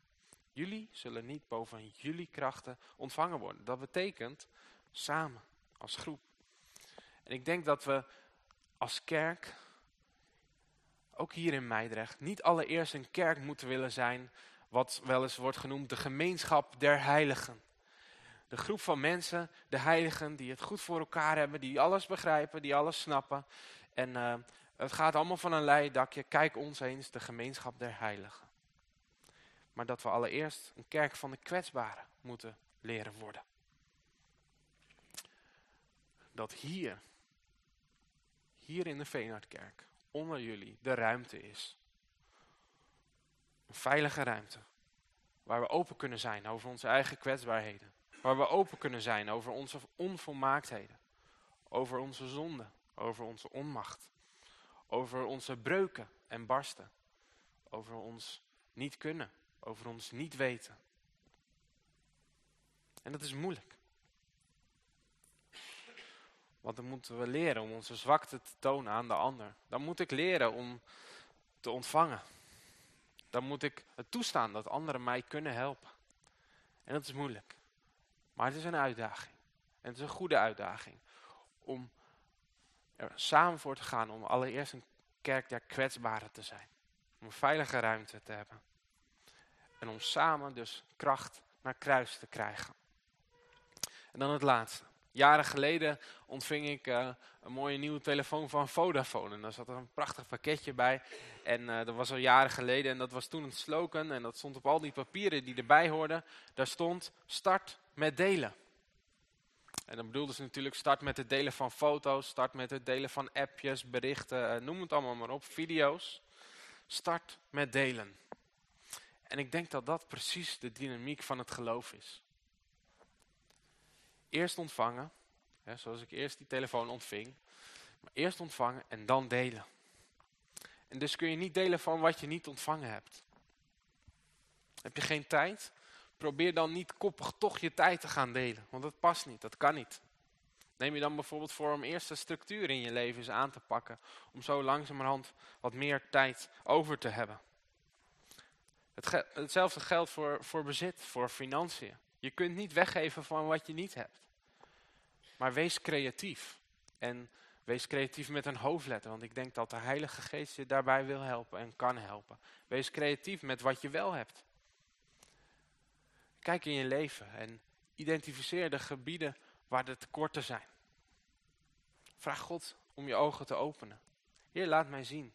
D: Jullie zullen niet boven jullie krachten ontvangen worden. Dat betekent samen, als groep. En ik denk dat we als kerk, ook hier in Meidrecht, niet allereerst een kerk moeten willen zijn wat wel eens wordt genoemd de gemeenschap der heiligen. De groep van mensen, de heiligen, die het goed voor elkaar hebben, die alles begrijpen, die alles snappen. En uh, het gaat allemaal van een leidakje, kijk ons eens, de gemeenschap der heiligen. Maar dat we allereerst een kerk van de kwetsbaren moeten leren worden. Dat hier hier in de Veenhardkerk, onder jullie, de ruimte is. Een veilige ruimte. Waar we open kunnen zijn over onze eigen kwetsbaarheden. Waar we open kunnen zijn over onze onvolmaaktheden. Over onze zonden. Over onze onmacht. Over onze breuken en barsten. Over ons niet kunnen. Over ons niet weten. En dat is moeilijk. Want dan moeten we leren om onze zwakte te tonen aan de ander. Dan moet ik leren om te ontvangen. Dan moet ik het toestaan dat anderen mij kunnen helpen. En dat is moeilijk. Maar het is een uitdaging. En het is een goede uitdaging. Om er samen voor te gaan. Om allereerst een kerk der kwetsbaren te zijn. Om een veilige ruimte te hebben. En om samen dus kracht naar kruis te krijgen. En dan het laatste. Jaren geleden ontving ik uh, een mooie nieuwe telefoon van Vodafone. En daar zat er een prachtig pakketje bij. En uh, dat was al jaren geleden. En dat was toen een slogan. En dat stond op al die papieren die erbij hoorden. Daar stond start met delen. En dan bedoelden ze natuurlijk start met het delen van foto's. Start met het delen van appjes, berichten. Uh, noem het allemaal maar op. Video's. Start met delen. En ik denk dat dat precies de dynamiek van het geloof is eerst ontvangen, hè, zoals ik eerst die telefoon ontving, maar eerst ontvangen en dan delen. En dus kun je niet delen van wat je niet ontvangen hebt. Heb je geen tijd? Probeer dan niet koppig toch je tijd te gaan delen, want dat past niet, dat kan niet. Neem je dan bijvoorbeeld voor om eerst de structuur in je leven eens aan te pakken, om zo langzamerhand wat meer tijd over te hebben. Het hetzelfde geldt voor, voor bezit, voor financiën. Je kunt niet weggeven van wat je niet hebt. Maar wees creatief. En Wees creatief met een hoofdletter, want ik denk dat de Heilige Geest je daarbij wil helpen en kan helpen. Wees creatief met wat je wel hebt. Kijk in je leven en identificeer de gebieden waar de tekorten zijn. Vraag God om je ogen te openen. Heer, laat mij zien.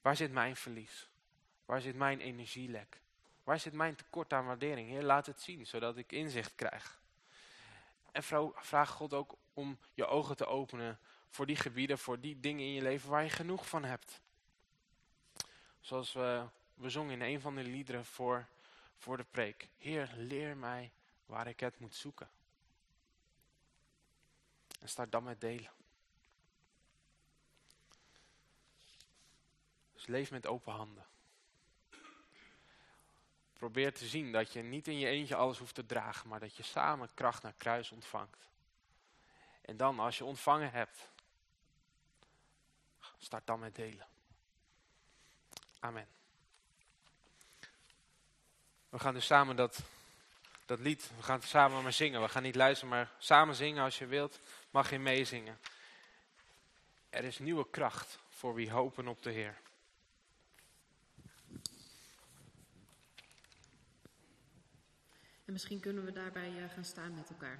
D: Waar zit mijn verlies? Waar zit mijn energielek? Waar zit mijn tekort aan waardering? Heer, laat het zien, zodat ik inzicht krijg. En vraag God ook om je ogen te openen voor die gebieden, voor die dingen in je leven waar je genoeg van hebt. Zoals we, we zongen in een van de liederen voor, voor de preek. Heer, leer mij waar ik het moet zoeken. En start dan met delen. Dus leef met open handen. Probeer te zien dat je niet in je eentje alles hoeft te dragen, maar dat je samen kracht naar kruis ontvangt. En dan, als je ontvangen hebt, start dan met delen. Amen. We gaan dus samen dat, dat lied, we gaan het samen maar zingen. We gaan niet luisteren, maar samen zingen als je wilt, mag je meezingen. Er is nieuwe kracht voor wie hopen op de Heer.
C: En misschien kunnen we daarbij eh, gaan staan met elkaar.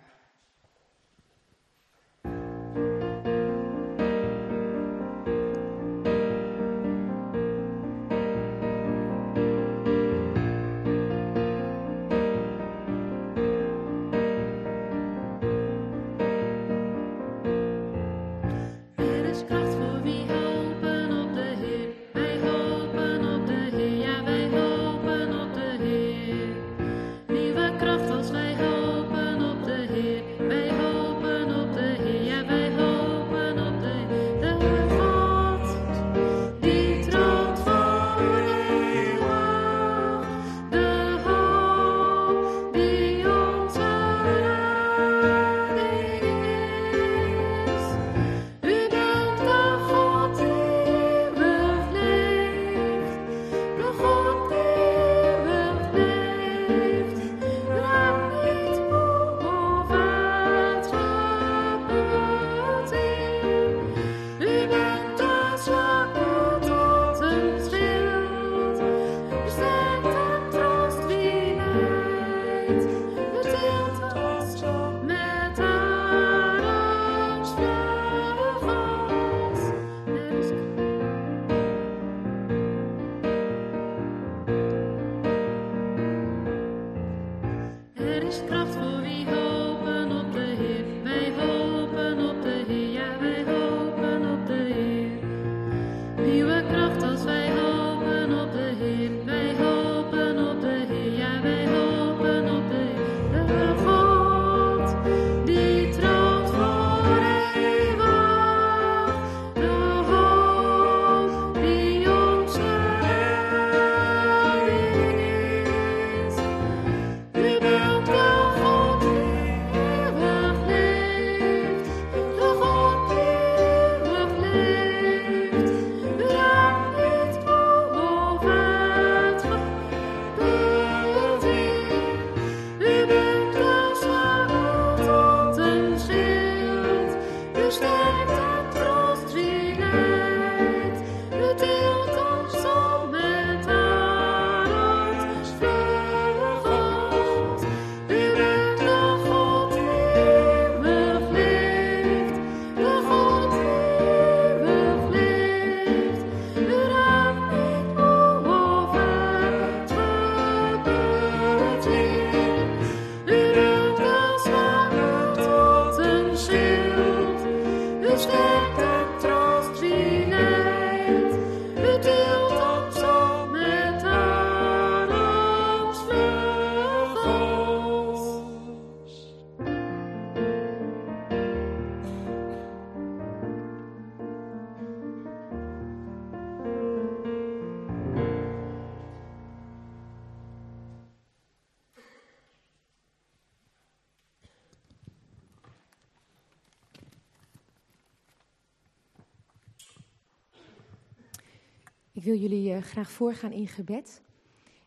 A: Graag voorgaan in gebed.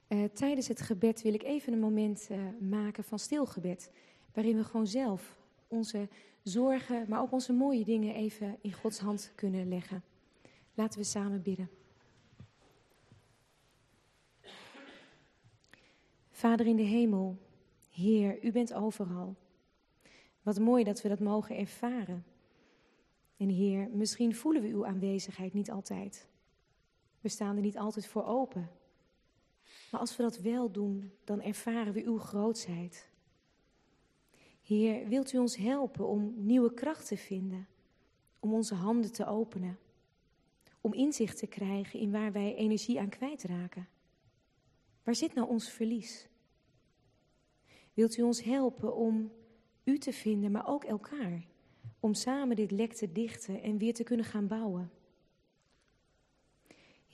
A: Uh, tijdens het gebed wil ik even een moment uh, maken van stilgebed. Waarin we gewoon zelf onze zorgen, maar ook onze mooie dingen even in Gods hand kunnen leggen. Laten we samen bidden. Vader in de hemel, Heer, u bent overal. Wat mooi dat we dat mogen ervaren. En Heer, misschien voelen we uw aanwezigheid niet altijd. We staan er niet altijd voor open. Maar als we dat wel doen, dan ervaren we uw grootsheid. Heer, wilt u ons helpen om nieuwe kracht te vinden, om onze handen te openen, om inzicht te krijgen in waar wij energie aan kwijtraken? Waar zit nou ons verlies? Wilt u ons helpen om u te vinden, maar ook elkaar, om samen dit lek te dichten en weer te kunnen gaan bouwen?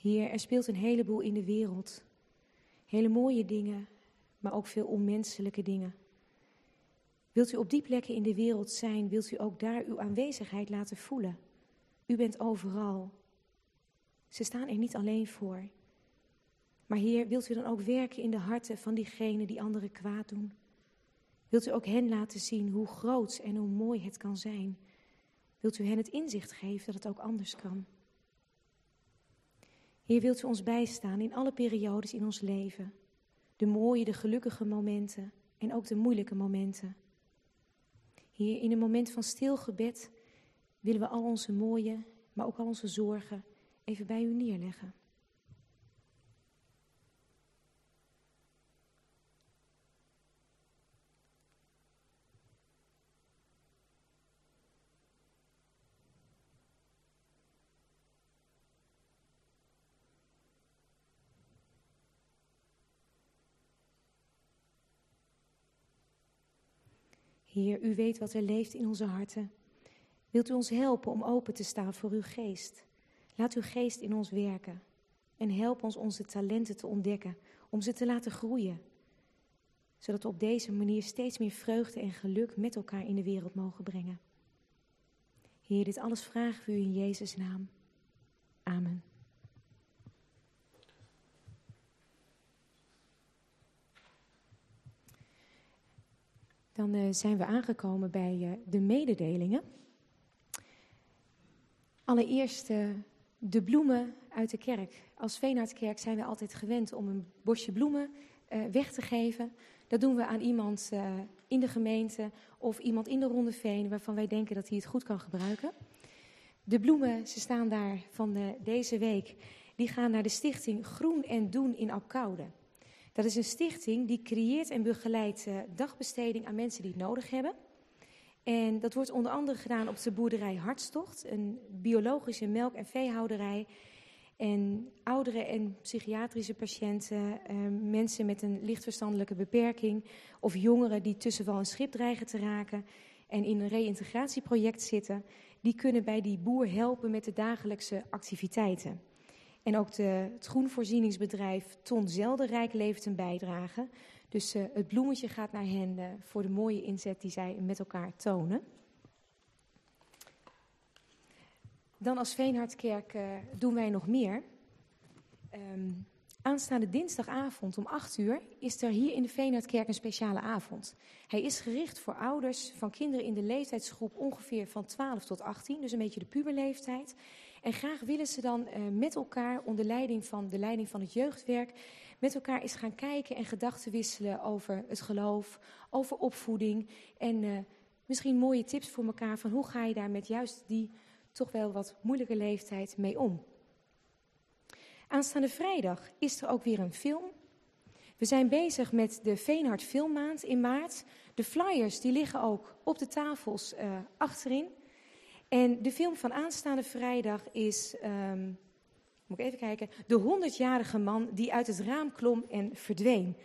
A: Heer, er speelt een heleboel in de wereld. Hele mooie dingen, maar ook veel onmenselijke dingen. Wilt u op die plekken in de wereld zijn, wilt u ook daar uw aanwezigheid laten voelen. U bent overal. Ze staan er niet alleen voor. Maar Heer, wilt u dan ook werken in de harten van diegenen die anderen kwaad doen? Wilt u ook hen laten zien hoe groot en hoe mooi het kan zijn? Wilt u hen het inzicht geven dat het ook anders kan? Heer, wilt u ons bijstaan in alle periodes in ons leven? De mooie, de gelukkige momenten en ook de moeilijke momenten. Heer, in een moment van stil gebed willen we al onze mooie, maar ook al onze zorgen even bij u neerleggen. Heer, u weet wat er leeft in onze harten. Wilt u ons helpen om open te staan voor uw geest? Laat uw geest in ons werken. En help ons onze talenten te ontdekken, om ze te laten groeien. Zodat we op deze manier steeds meer vreugde en geluk met elkaar in de wereld mogen brengen. Heer, dit alles vragen we u in Jezus' naam. Amen. Dan uh, zijn we aangekomen bij uh, de mededelingen. Allereerst uh, de bloemen uit de kerk. Als Veenhardkerk zijn we altijd gewend om een bosje bloemen weg te geven. Dat doen we aan iemand in de gemeente of iemand in de Ronde Veen waarvan wij denken dat hij het goed kan gebruiken. De bloemen, ze staan daar van deze week, die gaan naar de stichting Groen en Doen in Apkoude. Dat is een stichting die creëert en begeleidt uh, dagbesteding aan mensen die het nodig hebben. En dat wordt onder andere gedaan op de boerderij Hartstocht, een biologische melk- en veehouderij. En ouderen en psychiatrische patiënten, uh, mensen met een lichtverstandelijke beperking of jongeren die tussen wel een schip dreigen te raken en in een reïntegratieproject zitten, die kunnen bij die boer helpen met de dagelijkse activiteiten. En ook de, het groenvoorzieningsbedrijf Ton Zelderrijk levert een bijdrage. Dus uh, het bloemetje gaat naar hen voor de mooie inzet die zij met elkaar tonen. Dan als Veenhardkerk uh, doen wij nog meer. Um, aanstaande dinsdagavond om 8 uur is er hier in de Veenhardkerk een speciale avond. Hij is gericht voor ouders van kinderen in de leeftijdsgroep ongeveer van 12 tot 18, dus een beetje de puberleeftijd. En graag willen ze dan uh, met elkaar, onder leiding van de leiding van het jeugdwerk, met elkaar eens gaan kijken en gedachten wisselen over het geloof, over opvoeding. En uh, misschien mooie tips voor elkaar van hoe ga je daar met juist die toch wel wat moeilijke leeftijd mee om. Aanstaande vrijdag is er ook weer een film. We zijn bezig met de Veenhard Filmmaand in maart. De flyers die liggen ook op de tafels uh, achterin. En de film van aanstaande vrijdag is, um, moet ik even kijken, de 100-jarige man die uit het raam klom en verdween.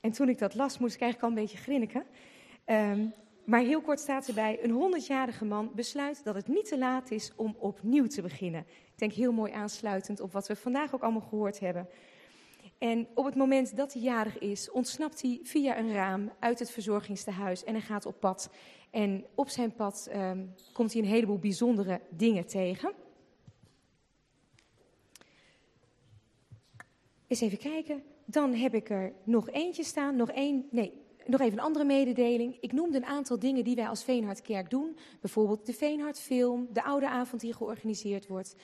A: En toen ik dat las, moest ik eigenlijk al een beetje grinniken. Um, maar heel kort staat erbij, een 100-jarige man besluit dat het niet te laat is om opnieuw te beginnen. Ik denk heel mooi aansluitend op wat we vandaag ook allemaal gehoord hebben. En op het moment dat hij jarig is, ontsnapt hij via een raam uit het verzorgingstehuis en hij gaat op pad. En op zijn pad um, komt hij een heleboel bijzondere dingen tegen. Eens even kijken. Dan heb ik er nog eentje staan. Nog één. Nee, nog even een andere mededeling. Ik noemde een aantal dingen die wij als Veenhardkerk doen. Bijvoorbeeld de Veenhardfilm, de Oude Avond die georganiseerd wordt.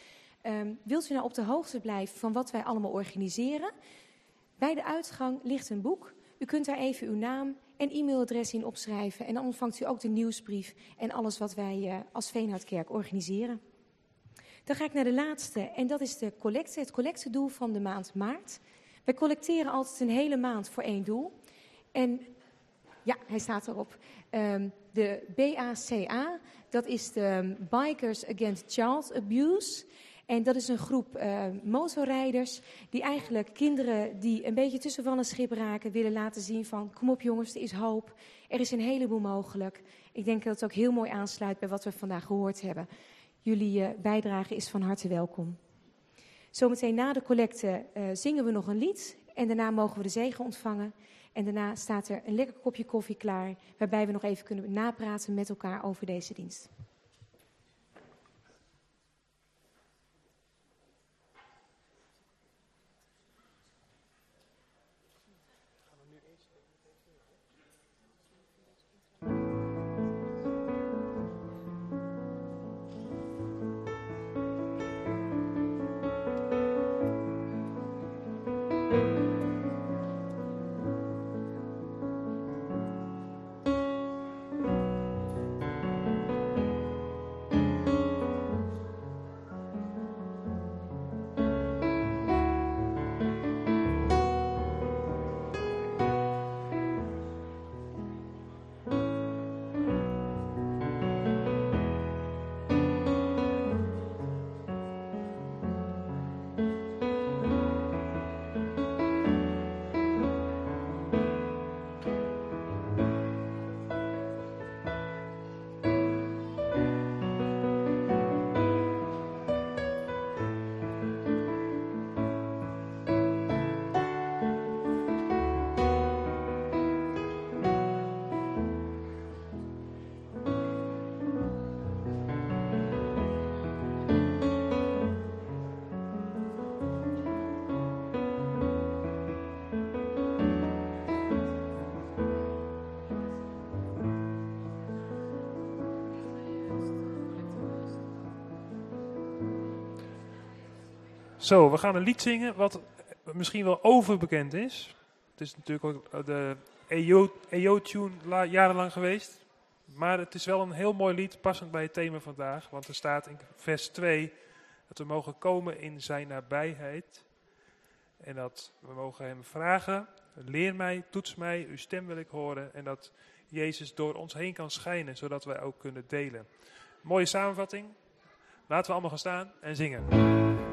A: Um, wilt u nou op de hoogte blijven van wat wij allemaal organiseren? Bij de uitgang ligt een boek. U kunt daar even uw naam en e-mailadres in opschrijven. En dan ontvangt u ook de nieuwsbrief en alles wat wij uh, als Veenhardkerk organiseren. Dan ga ik naar de laatste en dat is de collecte, het collectedoel van de maand maart. Wij collecteren altijd een hele maand voor één doel. En ja, hij staat erop. Um, de BACA, dat is de Bikers Against Child Abuse. En dat is een groep uh, motorrijders die eigenlijk kinderen die een beetje tussen van een schip raken willen laten zien van kom op jongens, er is hoop. Er is een heleboel mogelijk. Ik denk dat het ook heel mooi aansluit bij wat we vandaag gehoord hebben. Jullie uh, bijdrage is van harte welkom. Zometeen na de collecte uh, zingen we nog een lied en daarna mogen we de zegen ontvangen. En daarna staat er een lekker kopje koffie klaar, waarbij we nog even kunnen napraten met elkaar over deze dienst.
B: Zo, we gaan een lied zingen wat misschien wel overbekend is. Het is natuurlijk ook de EO-tune jarenlang geweest. Maar het is wel een heel mooi lied, passend bij het thema vandaag. Want er staat in vers 2 dat we mogen komen in zijn nabijheid. En dat we mogen hem vragen, leer mij, toets mij, uw stem wil ik horen. En dat Jezus door ons heen kan schijnen, zodat wij ook kunnen delen. Mooie samenvatting. Laten we allemaal gaan staan en zingen.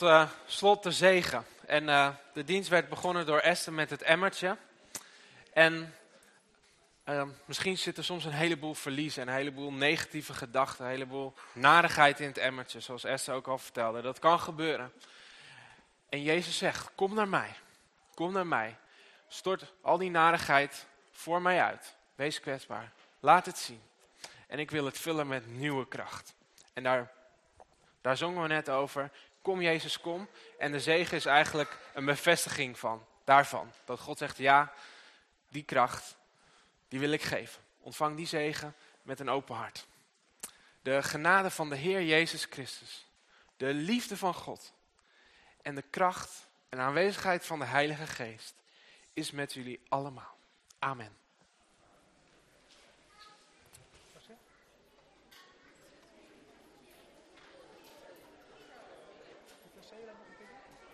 D: Tot uh, slot de zegen. En uh, de dienst werd begonnen door Esther met het emmertje. En uh, misschien zit er soms een heleboel verlies en een heleboel negatieve gedachten, een heleboel narigheid in het emmertje, zoals Esther ook al vertelde. Dat kan gebeuren. En Jezus zegt, kom naar mij, kom naar mij. Stort al die narigheid voor mij uit. Wees kwetsbaar. Laat het zien. En ik wil het vullen met nieuwe kracht. En daar, daar zongen we net over. Kom Jezus, kom. En de zegen is eigenlijk een bevestiging van, daarvan. Dat God zegt, ja, die kracht, die wil ik geven. Ontvang die zegen met een open hart. De genade van de Heer Jezus Christus. De liefde van God. En de kracht en aanwezigheid van de Heilige Geest is met jullie allemaal. Amen.